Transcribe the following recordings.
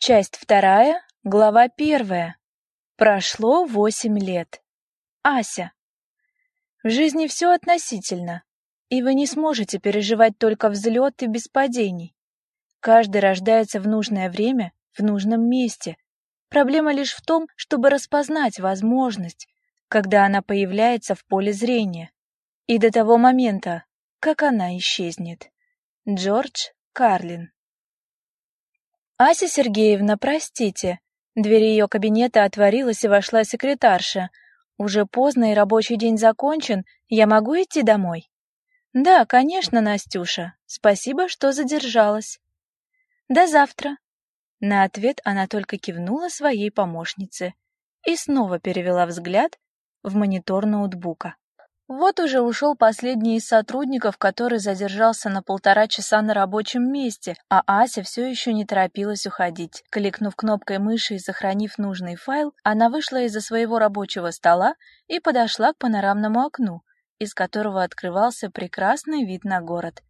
Часть вторая, глава первая. Прошло восемь лет. Ася. В жизни все относительно, и вы не сможете переживать только взлеты без падений. Каждый рождается в нужное время, в нужном месте. Проблема лишь в том, чтобы распознать возможность, когда она появляется в поле зрения, и до того момента, как она исчезнет. Джордж Карлин «Ася Сергеевна, простите». Дверь ее кабинета отворилась, и вошла секретарша. «Уже поздно, и рабочий день закончен. Я могу идти домой?» «Да, конечно, Настюша. Спасибо, что задержалась». «До завтра». На ответ она только кивнула своей помощнице и снова перевела взгляд в монитор ноутбука. Вот уже ушел последний из сотрудников, который задержался на полтора часа на рабочем месте, а Ася все еще не торопилась уходить. Кликнув кнопкой мыши и сохранив нужный файл, она вышла из-за своего рабочего стола и подошла к панорамному окну, из которого открывался прекрасный вид на город.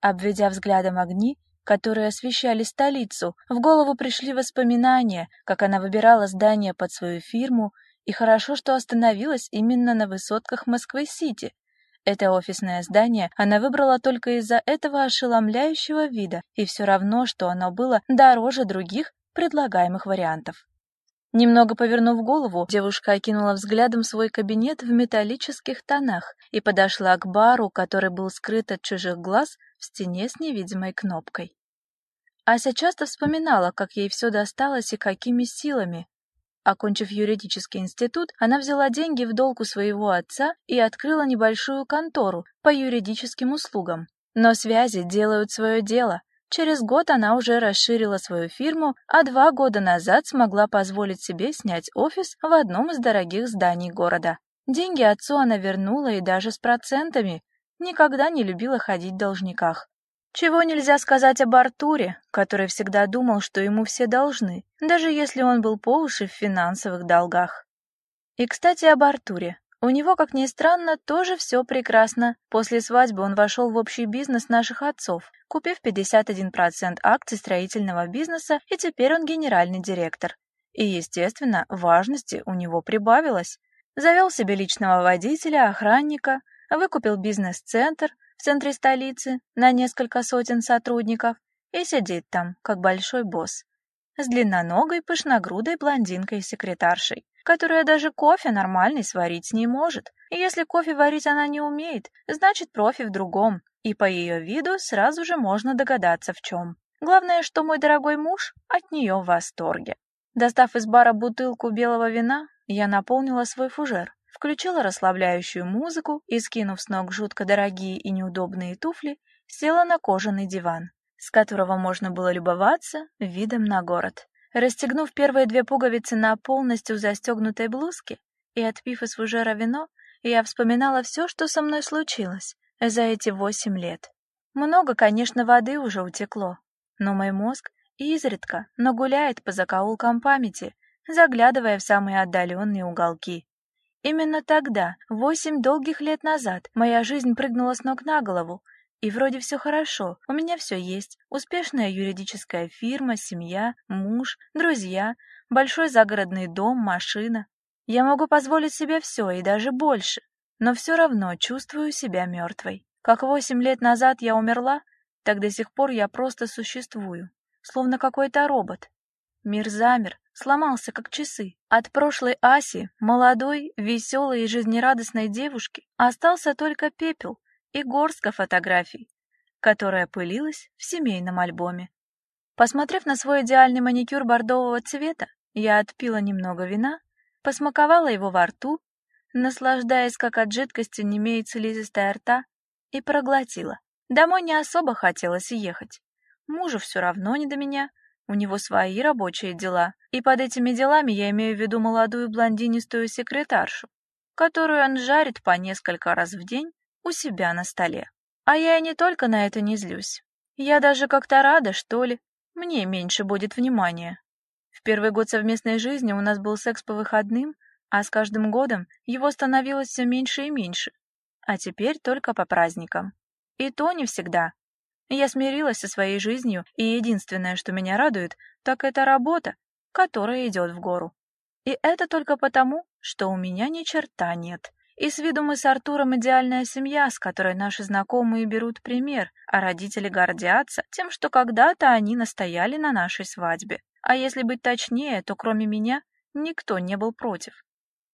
Обведя взглядом огни, которые освещали столицу, в голову пришли воспоминания, как она выбирала здание под свою фирму и хорошо, что остановилась именно на высотках Москвы-Сити. Это офисное здание она выбрала только из-за этого ошеломляющего вида, и все равно, что оно было дороже других предлагаемых вариантов. Немного повернув голову, девушка окинула взглядом свой кабинет в металлических тонах и подошла к бару, который был скрыт от чужих глаз в стене с невидимой кнопкой. Ася часто вспоминала, как ей все досталось и какими силами, Окончив юридический институт, она взяла деньги в долг у своего отца и открыла небольшую контору по юридическим услугам. Но связи делают свое дело. Через год она уже расширила свою фирму, а два года назад смогла позволить себе снять офис в одном из дорогих зданий города. Деньги отцу она вернула и даже с процентами. Никогда не любила ходить в должниках. Чего нельзя сказать об Артуре, который всегда думал, что ему все должны, даже если он был по уши в финансовых долгах. И, кстати, об Артуре. У него, как ни странно, тоже все прекрасно. После свадьбы он вошел в общий бизнес наших отцов, купив 51% акций строительного бизнеса, и теперь он генеральный директор. И, естественно, важности у него прибавилось. Завел себе личного водителя, охранника, выкупил бизнес-центр, в центре столицы на несколько сотен сотрудников и сидит там, как большой босс, с длинноногой пышногрудой блондинкой-секретаршей, которая даже кофе нормальный сварить не может. И если кофе варить она не умеет, значит профи в другом, и по ее виду сразу же можно догадаться в чем. Главное, что мой дорогой муж от нее в восторге. Достав из бара бутылку белого вина, я наполнила свой фужер включила расслабляющую музыку и, скинув с ног жутко дорогие и неудобные туфли, села на кожаный диван, с которого можно было любоваться видом на город. Расстегнув первые две пуговицы на полностью застегнутой блузке и отпив из фужера вино, я вспоминала все, что со мной случилось за эти восемь лет. Много, конечно, воды уже утекло, но мой мозг изредка, но гуляет по закоулкам памяти, заглядывая в самые отдаленные уголки. Именно тогда, восемь долгих лет назад, моя жизнь прыгнула с ног на голову, и вроде все хорошо, у меня все есть. Успешная юридическая фирма, семья, муж, друзья, большой загородный дом, машина. Я могу позволить себе все и даже больше, но все равно чувствую себя мертвой. Как восемь лет назад я умерла, так до сих пор я просто существую, словно какой-то робот. Мир замер, сломался как часы. От прошлой Аси, молодой, веселой и жизнерадостной девушки, остался только пепел и горстка фотографий, которая пылилась в семейном альбоме. Посмотрев на свой идеальный маникюр бордового цвета, я отпила немного вина, посмаковала его во рту, наслаждаясь, как от жидкости немеет слизистая рта, и проглотила. Домой не особо хотелось ехать. Мужу все равно не до меня, у него свои рабочие дела, и под этими делами я имею в виду молодую блондинистую секретаршу, которую он жарит по несколько раз в день у себя на столе. А я и не только на это не злюсь. Я даже как-то рада, что ли. Мне меньше будет внимания. В первый год совместной жизни у нас был секс по выходным, а с каждым годом его становилось все меньше и меньше. А теперь только по праздникам. И то не всегда. Я смирилась со своей жизнью, и единственное, что меня радует, так это работа, которая идет в гору. И это только потому, что у меня ни черта нет. И с виду мы с Артуром идеальная семья, с которой наши знакомые берут пример, а родители гордятся тем, что когда-то они настояли на нашей свадьбе. А если быть точнее, то кроме меня никто не был против.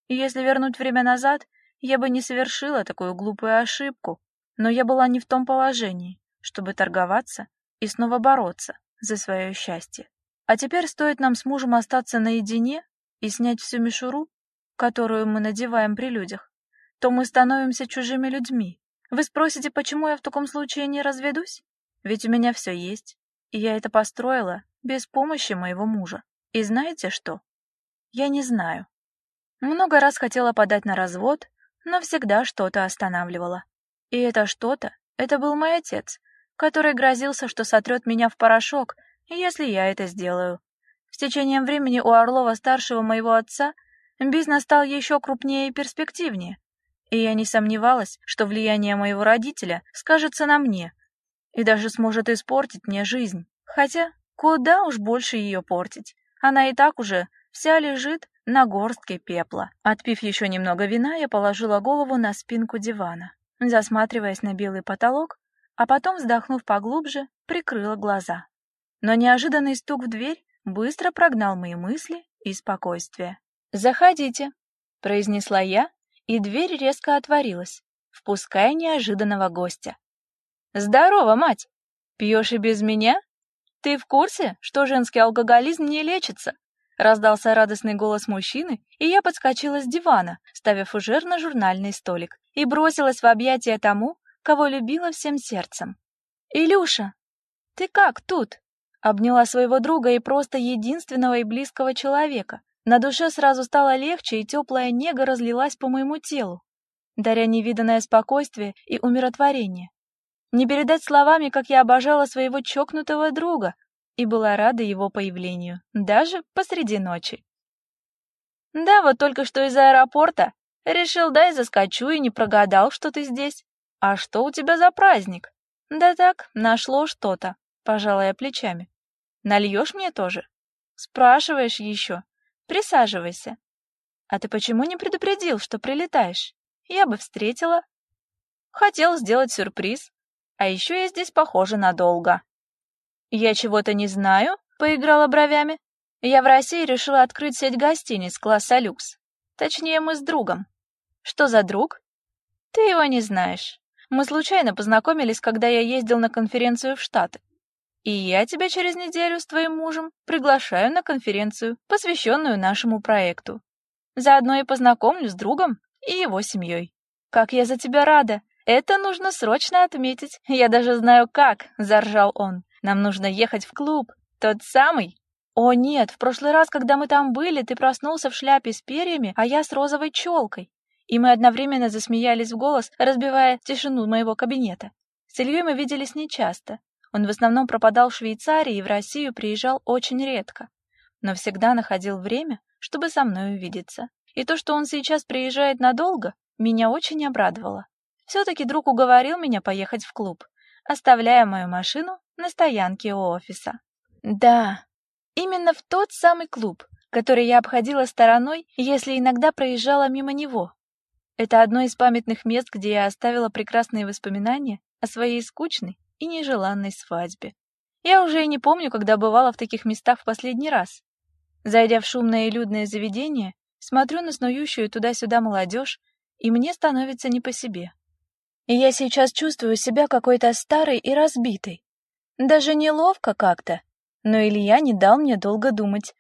И если вернуть время назад, я бы не совершила такую глупую ошибку, но я была не в том положении, чтобы торговаться и снова бороться за свое счастье. А теперь стоит нам с мужем остаться наедине и снять всю мишуру, которую мы надеваем при людях, то мы становимся чужими людьми. Вы спросите, почему я в таком случае не разведусь? Ведь у меня все есть, и я это построила без помощи моего мужа. И знаете что? Я не знаю. Много раз хотела подать на развод, но всегда что-то останавливало. И это что-то, это был мой отец, который грозился, что сотрет меня в порошок, если я это сделаю. С течением времени у Орлова-старшего моего отца бизнес стал еще крупнее и перспективнее и я не сомневалась, что влияние моего родителя скажется на мне и даже сможет испортить мне жизнь. Хотя куда уж больше ее портить. Она и так уже вся лежит на горстке пепла. Отпив еще немного вина, я положила голову на спинку дивана, засматриваясь на белый потолок, а потом, вздохнув поглубже, прикрыла глаза. Но неожиданный стук в дверь быстро прогнал мои мысли и спокойствие. «Заходите», — произнесла я, и дверь резко отворилась, впуская неожиданного гостя. «Здорово, мать! Пьешь и без меня? Ты в курсе, что женский алкоголизм не лечится?» Раздался радостный голос мужчины, и я подскочила с дивана, ставя фужер на журнальный столик, и бросилась в объятия тому, кого любила всем сердцем. «Илюша, ты как тут?» Обняла своего друга и просто единственного и близкого человека, на душе сразу стало легче, и теплая нега разлилась по моему телу, даря невиданное спокойствие и умиротворение. Не передать словами, как я обожала своего чокнутого друга и была рада его появлению, даже посреди ночи. Да, вот только что из аэропорта. Решил, дай заскочу и не прогадал, что ты здесь. А что у тебя за праздник? Да так, нашло что-то, пожалая плечами. Нальешь мне тоже? Спрашиваешь еще. Присаживайся. А ты почему не предупредил, что прилетаешь? Я бы встретила. Хотел сделать сюрприз. А еще я здесь похожа надолго. Я чего-то не знаю, поиграла бровями. Я в России решила открыть сеть гостиниц класса люкс. Точнее, мы с другом. Что за друг? Ты его не знаешь. Мы случайно познакомились, когда я ездил на конференцию в Штаты. И я тебя через неделю с твоим мужем приглашаю на конференцию, посвященную нашему проекту. Заодно и познакомлю с другом и его семьей. Как я за тебя рада! Это нужно срочно отметить. Я даже знаю как, заржал он. Нам нужно ехать в клуб, тот самый. О нет, в прошлый раз, когда мы там были, ты проснулся в шляпе с перьями, а я с розовой челкой. И мы одновременно засмеялись в голос, разбивая тишину моего кабинета. С Ильей мы виделись нечасто, он в основном пропадал в Швейцарии и в Россию приезжал очень редко, но всегда находил время, чтобы со мной увидеться. И то, что он сейчас приезжает надолго, меня очень обрадовало. все таки друг уговорил меня поехать в клуб, оставляя мою машину на стоянке у офиса. Да, именно в тот самый клуб, который я обходила стороной, если иногда проезжала мимо него. Это одно из памятных мест, где я оставила прекрасные воспоминания о своей скучной и нежеланной свадьбе. Я уже и не помню, когда бывала в таких местах в последний раз. Зайдя в шумное и людное заведение, смотрю на снующую туда-сюда молодежь, и мне становится не по себе. И я сейчас чувствую себя какой-то старой и разбитой. Даже неловко как-то, но Илья не дал мне долго думать.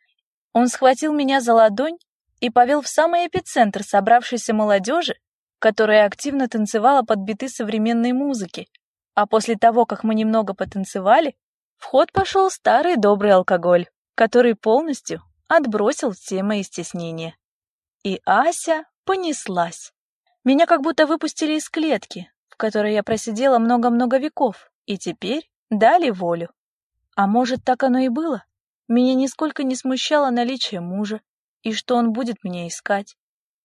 Он схватил меня за ладонь и повел в самый эпицентр собравшейся молодежи, которая активно танцевала под биты современной музыки, а после того, как мы немного потанцевали, в ход пошел старый добрый алкоголь, который полностью отбросил все мои стеснения. И Ася понеслась. Меня как будто выпустили из клетки, в которой я просидела много-много веков, и теперь дали волю. А может, так оно и было? Меня нисколько не смущало наличие мужа, и что он будет меня искать.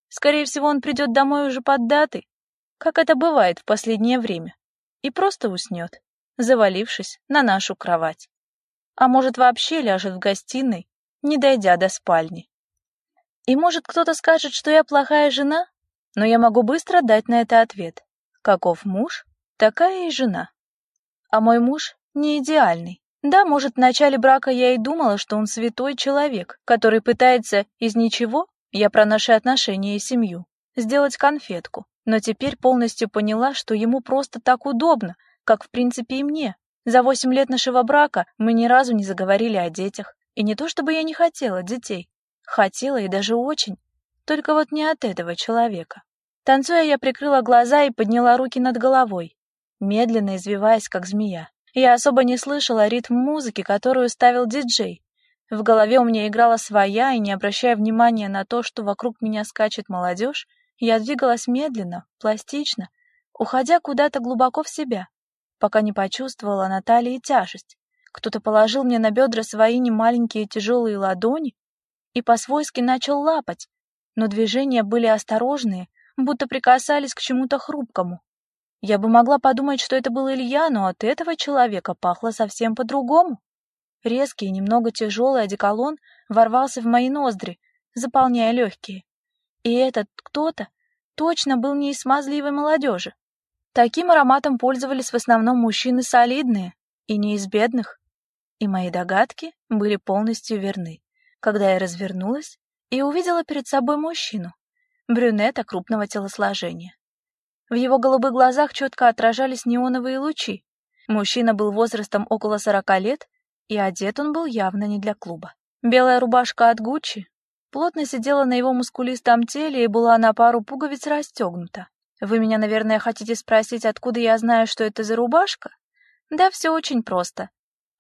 Скорее всего, он придет домой уже под датой, как это бывает в последнее время и просто уснет. завалившись на нашу кровать. А может, вообще ляжет в гостиной, не дойдя до спальни. И может, кто-то скажет, что я плохая жена, но я могу быстро дать на это ответ. Каков муж, такая и жена. А мой муж не идеальный. Да, может, в начале брака я и думала, что он святой человек, который пытается из ничего, я про наши отношения и семью, сделать конфетку. Но теперь полностью поняла, что ему просто так удобно, как в принципе и мне. За восемь лет нашего брака мы ни разу не заговорили о детях. И не то чтобы я не хотела детей. Хотела и даже очень. Только вот не от этого человека. Танцуя, я прикрыла глаза и подняла руки над головой, медленно извиваясь, как змея. Я особо не слышала ритм музыки, которую ставил диджей. В голове у меня играла своя, и не обращая внимания на то, что вокруг меня скачет молодежь, я двигалась медленно, пластично, уходя куда-то глубоко в себя, пока не почувствовала на талии тяжесть. Кто-то положил мне на бедра свои немаленькие тяжелые ладони и по-свойски начал лапать, но движения были осторожные, будто прикасались к чему-то хрупкому. Я бы могла подумать, что это был Илья, но от этого человека пахло совсем по-другому. Резкий немного тяжелый одеколон ворвался в мои ноздри, заполняя легкие. И этот кто-то точно был не из смазливой молодежи. Таким ароматом пользовались в основном мужчины солидные и не из бедных. И мои догадки были полностью верны, когда я развернулась и увидела перед собой мужчину, брюнета крупного телосложения. В его голубых глазах четко отражались неоновые лучи. Мужчина был возрастом около сорока лет, и одет он был явно не для клуба. Белая рубашка от Гуччи плотно сидела на его мускулистом теле и была на пару пуговиц расстегнута. Вы меня, наверное, хотите спросить, откуда я знаю, что это за рубашка? Да, все очень просто.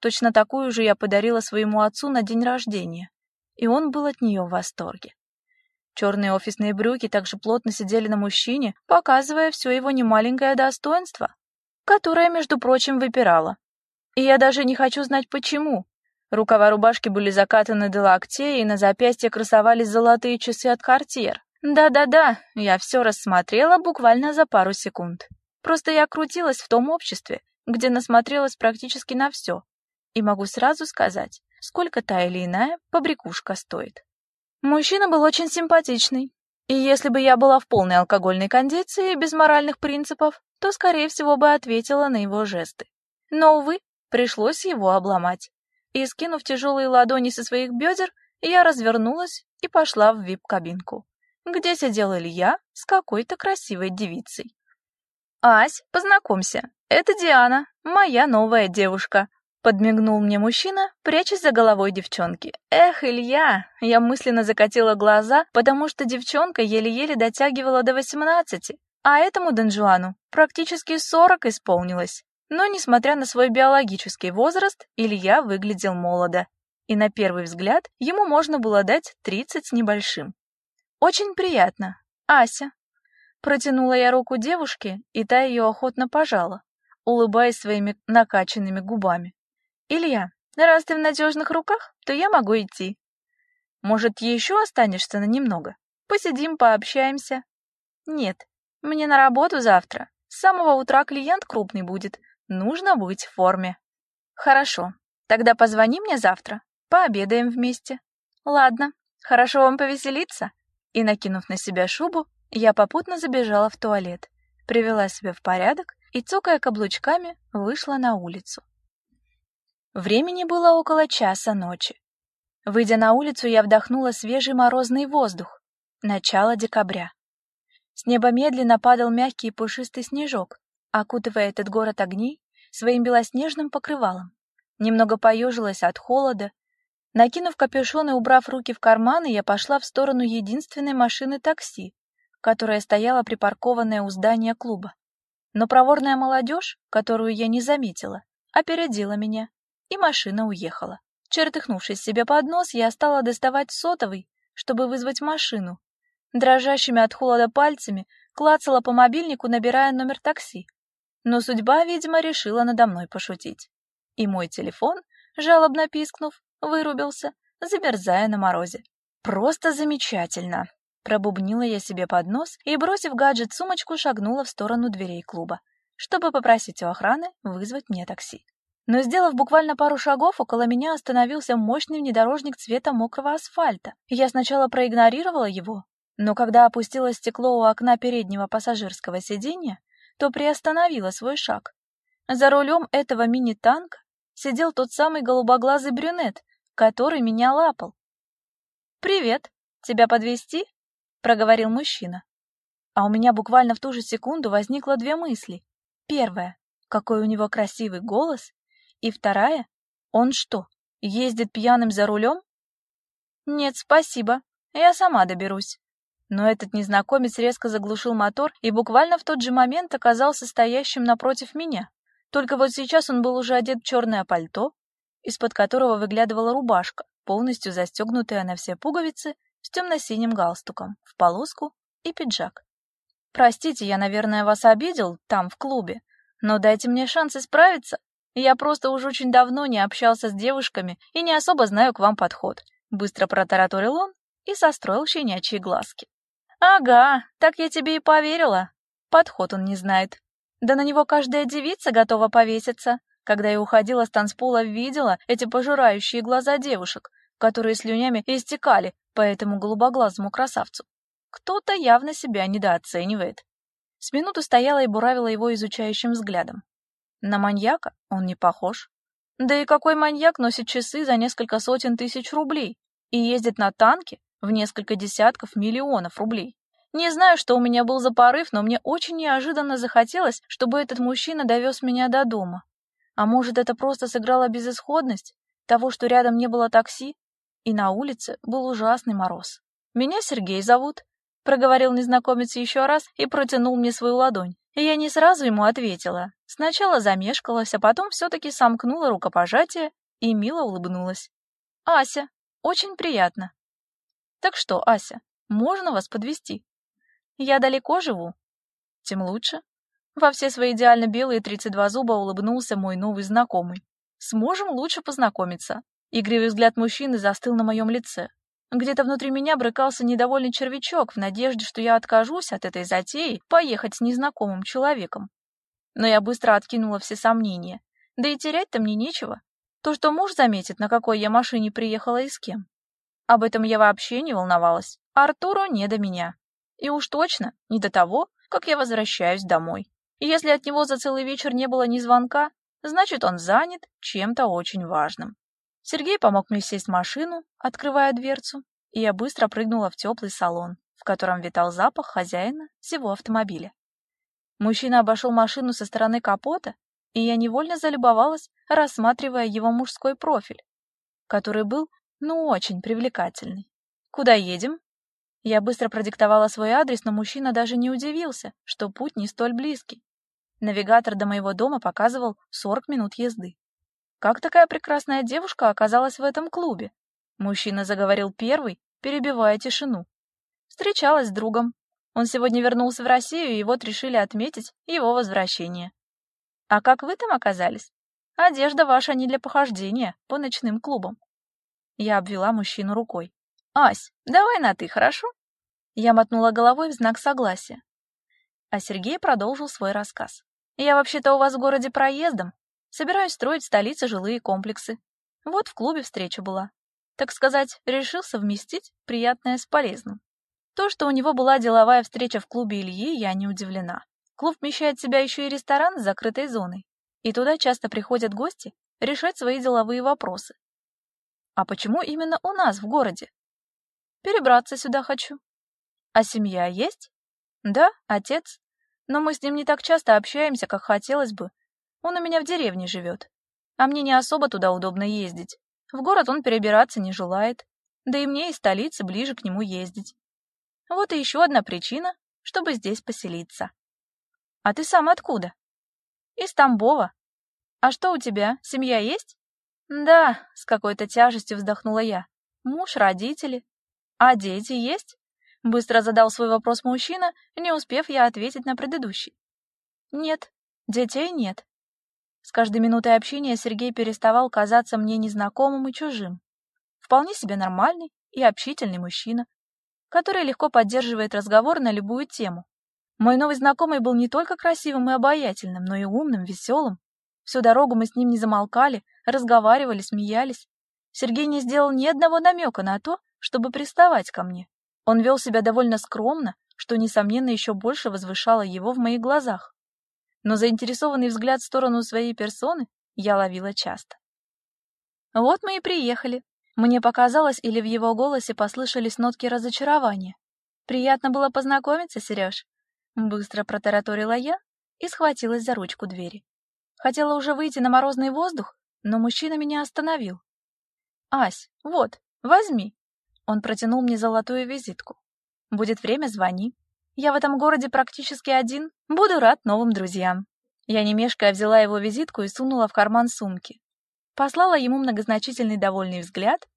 Точно такую же я подарила своему отцу на день рождения, и он был от нее в восторге. Черные офисные брюки также плотно сидели на мужчине, показывая все его немаленькое достоинство, которое, между прочим, выпирало. И я даже не хочу знать почему, Рукава рубашки были закатаны до локтей, и на запястье красовались золотые часы от Cartier. Да-да-да, я все рассмотрела буквально за пару секунд. Просто я крутилась в том обществе, где насмотрелась практически на все, и могу сразу сказать, сколько та или иная побрякушка стоит. Мужчина был очень симпатичный, и если бы я была в полной алкогольной кондиции без моральных принципов, то, скорее всего, бы ответила на его жесты. Но, увы, пришлось его обломать и, скинув тяжелые ладони со своих бедер, я развернулась и пошла в вип-кабинку, где сидел Илья с какой-то красивой девицей. «Ась, познакомься, это Диана, моя новая девушка», подмигнул мне мужчина, прячась за головой девчонки. Эх, Илья, я мысленно закатила глаза, потому что девчонка еле-еле дотягивала до восемнадцати, а этому Донжуану практически сорок исполнилось. Но, несмотря на свой биологический возраст, Илья выглядел молодо, и на первый взгляд ему можно было дать 30 с небольшим. «Очень приятно. Ася». Протянула я руку девушке, и та ее охотно пожала, улыбаясь своими накачанными губами. «Илья, раз ты в надежных руках, то я могу идти. Может, еще останешься на немного? Посидим, пообщаемся?» «Нет, мне на работу завтра. С самого утра клиент крупный будет, Нужно быть в форме. Хорошо. Тогда позвони мне завтра. Пообедаем вместе. Ладно. Хорошо вам повеселиться. И накинув на себя шубу, я попутно забежала в туалет, привела себя в порядок и цокая каблучками, вышла на улицу. Времени было около часа ночи. Выйдя на улицу, я вдохнула свежий морозный воздух. Начало декабря. С неба медленно падал мягкий пушистый снежок, окутывая этот город огней своим белоснежным покрывалом. Немного поежилась от холода. Накинув капюшон и убрав руки в карманы, я пошла в сторону единственной машины такси, которая стояла припаркованная у здания клуба. Но проворная молодежь, которую я не заметила, опередила меня, и машина уехала. Чертыхнувшись себе под нос, я стала доставать сотовый, чтобы вызвать машину. Дрожащими от холода пальцами клацала по мобильнику, набирая номер такси. Но судьба, видимо, решила надо мной пошутить. И мой телефон, жалобно пискнув, вырубился, замерзая на морозе. Просто замечательно, пробубнила я себе под нос и, бросив гаджет в сумочку, шагнула в сторону дверей клуба. чтобы попросить у охраны вызвать мне такси. Но сделав буквально пару шагов, около меня остановился мощный внедорожник цвета мокрого асфальта. Я сначала проигнорировала его, но когда опустила стекло у окна переднего пассажирского сиденья, то приостановила свой шаг. За рулем этого мини-танка сидел тот самый голубоглазый брюнет, который меня лапал. «Привет, тебя подвести? проговорил мужчина. А у меня буквально в ту же секунду возникло две мысли. Первая — какой у него красивый голос, и вторая — он что, ездит пьяным за рулем? Нет, спасибо, я сама доберусь. Но этот незнакомец резко заглушил мотор и буквально в тот же момент оказался стоящим напротив меня. Только вот сейчас он был уже одет в черное пальто, из-под которого выглядывала рубашка, полностью застегнутая на все пуговицы, с темно-синим галстуком, в полоску и пиджак. Простите, я, наверное, вас обидел там, в клубе, но дайте мне шанс исправиться. Я просто уже очень давно не общался с девушками и не особо знаю к вам подход. Быстро протараторил он и состроил щенячьи глазки. Ага, так я тебе и поверила. Подход он не знает. Да на него каждая девица готова повеситься. Когда я уходила с танцпола, видела эти пожирающие глаза девушек, которые слюнями истекали по этому голубоглазому красавцу. Кто-то явно себя недооценивает. С минуту стояла и буравила его изучающим взглядом. На маньяка он не похож. Да и какой маньяк носит часы за несколько сотен тысяч рублей и ездит на танке в несколько десятков миллионов рублей? Не знаю, что у меня был за порыв, но мне очень неожиданно захотелось, чтобы этот мужчина довез меня до дома. А может, это просто сыграла безысходность того, что рядом не было такси, и на улице был ужасный мороз. Меня Сергей зовут, проговорил незнакомец еще раз и протянул мне свою ладонь. Я не сразу ему ответила. Сначала замешкалась, а потом все таки сомкнула рукопожатие и мило улыбнулась. Ася, очень приятно. Так что, Ася, можно вас подвести? Я далеко живу. Тем лучше. Во все свои идеально белые 32 зуба улыбнулся мой новый знакомый. Сможем лучше познакомиться. Игривый взгляд мужчины застыл на моем лице. Где-то внутри меня брыкался недовольный червячок в надежде, что я откажусь от этой затеи поехать с незнакомым человеком. Но я быстро откинула все сомнения. Да и терять-то мне нечего. То, что муж заметит, на какой я машине приехала и с кем. Об этом я вообще не волновалась. Артуру не до меня. И уж точно не до того, как я возвращаюсь домой. И если от него за целый вечер не было ни звонка, значит, он занят чем-то очень важным. Сергей помог мне сесть в машину, открывая дверцу, и я быстро прыгнула в теплый салон, в котором витал запах хозяина всего автомобиля. Мужчина обошел машину со стороны капота, и я невольно залюбовалась, рассматривая его мужской профиль, который был, ну, очень привлекательный. Куда едем? Я быстро продиктовала свой адрес, но мужчина даже не удивился, что путь не столь близкий. Навигатор до моего дома показывал 40 минут езды. Как такая прекрасная девушка оказалась в этом клубе? Мужчина заговорил первый, перебивая тишину. Встречалась с другом. Он сегодня вернулся в Россию, и вот решили отметить его возвращение. А как вы там оказались? Одежда ваша не для похождения по ночным клубам. Я обвела мужчину рукой. Ась, давай на ты, хорошо? Я мотнула головой в знак согласия. А Сергей продолжил свой рассказ. Я вообще-то у вас в городе проездом, Собираюсь строить в столице жилые комплексы. Вот в клубе встреча была. Так сказать, решил совместить приятное с полезным. То, что у него была деловая встреча в клубе Ильи, я не удивлена. Клуб вмещает в себя еще и ресторан с закрытой зоной. И туда часто приходят гости решать свои деловые вопросы. А почему именно у нас в городе? Перебраться сюда хочу. А семья есть? Да, отец. Но мы с ним не так часто общаемся, как хотелось бы, он у меня в деревне живет, а мне не особо туда удобно ездить. В город он перебираться не желает, да и мне из столицы ближе к нему ездить. Вот и еще одна причина, чтобы здесь поселиться. А ты сам откуда? Из Тамбова. А что у тебя, семья есть? Да, с какой-то тяжестью вздохнула я. Муж, родители. А дети есть? Быстро задал свой вопрос мужчина, не успев я ответить на предыдущий. Нет, детей нет. С каждой минутой общения Сергей переставал казаться мне незнакомым и чужим. Вполне себе нормальный и общительный мужчина, который легко поддерживает разговор на любую тему. Мой новый знакомый был не только красивым и обаятельным, но и умным, веселым. Всю дорогу мы с ним не замолкали, разговаривали, смеялись. Сергей не сделал ни одного намека на то, чтобы приставать ко мне. Он вел себя довольно скромно, что, несомненно, еще больше возвышало его в моих глазах. Но заинтересованный взгляд в сторону своей персоны я ловила часто. Вот мы и приехали. Мне показалось, или в его голосе послышались нотки разочарования. Приятно было познакомиться, Сереж. Быстро протараторила я и схватилась за ручку двери. Хотела уже выйти на морозный воздух, но мужчина меня остановил. «Ась, вот, возьми». Он протянул мне золотую визитку. «Будет время, звони. Я в этом городе практически один, буду рад новым друзьям». Я не мешкая взяла его визитку и сунула в карман сумки. Послала ему многозначительный довольный взгляд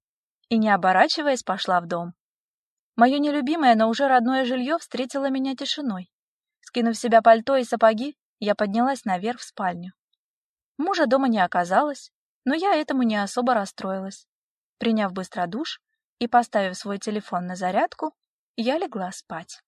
и, не оборачиваясь, пошла в дом. Мое нелюбимое, но уже родное жилье встретило меня тишиной. Скинув с себя пальто и сапоги, я поднялась наверх в спальню. Мужа дома не оказалось, но я этому не особо расстроилась. Приняв быстро душ и поставив свой телефон на зарядку, я легла спать.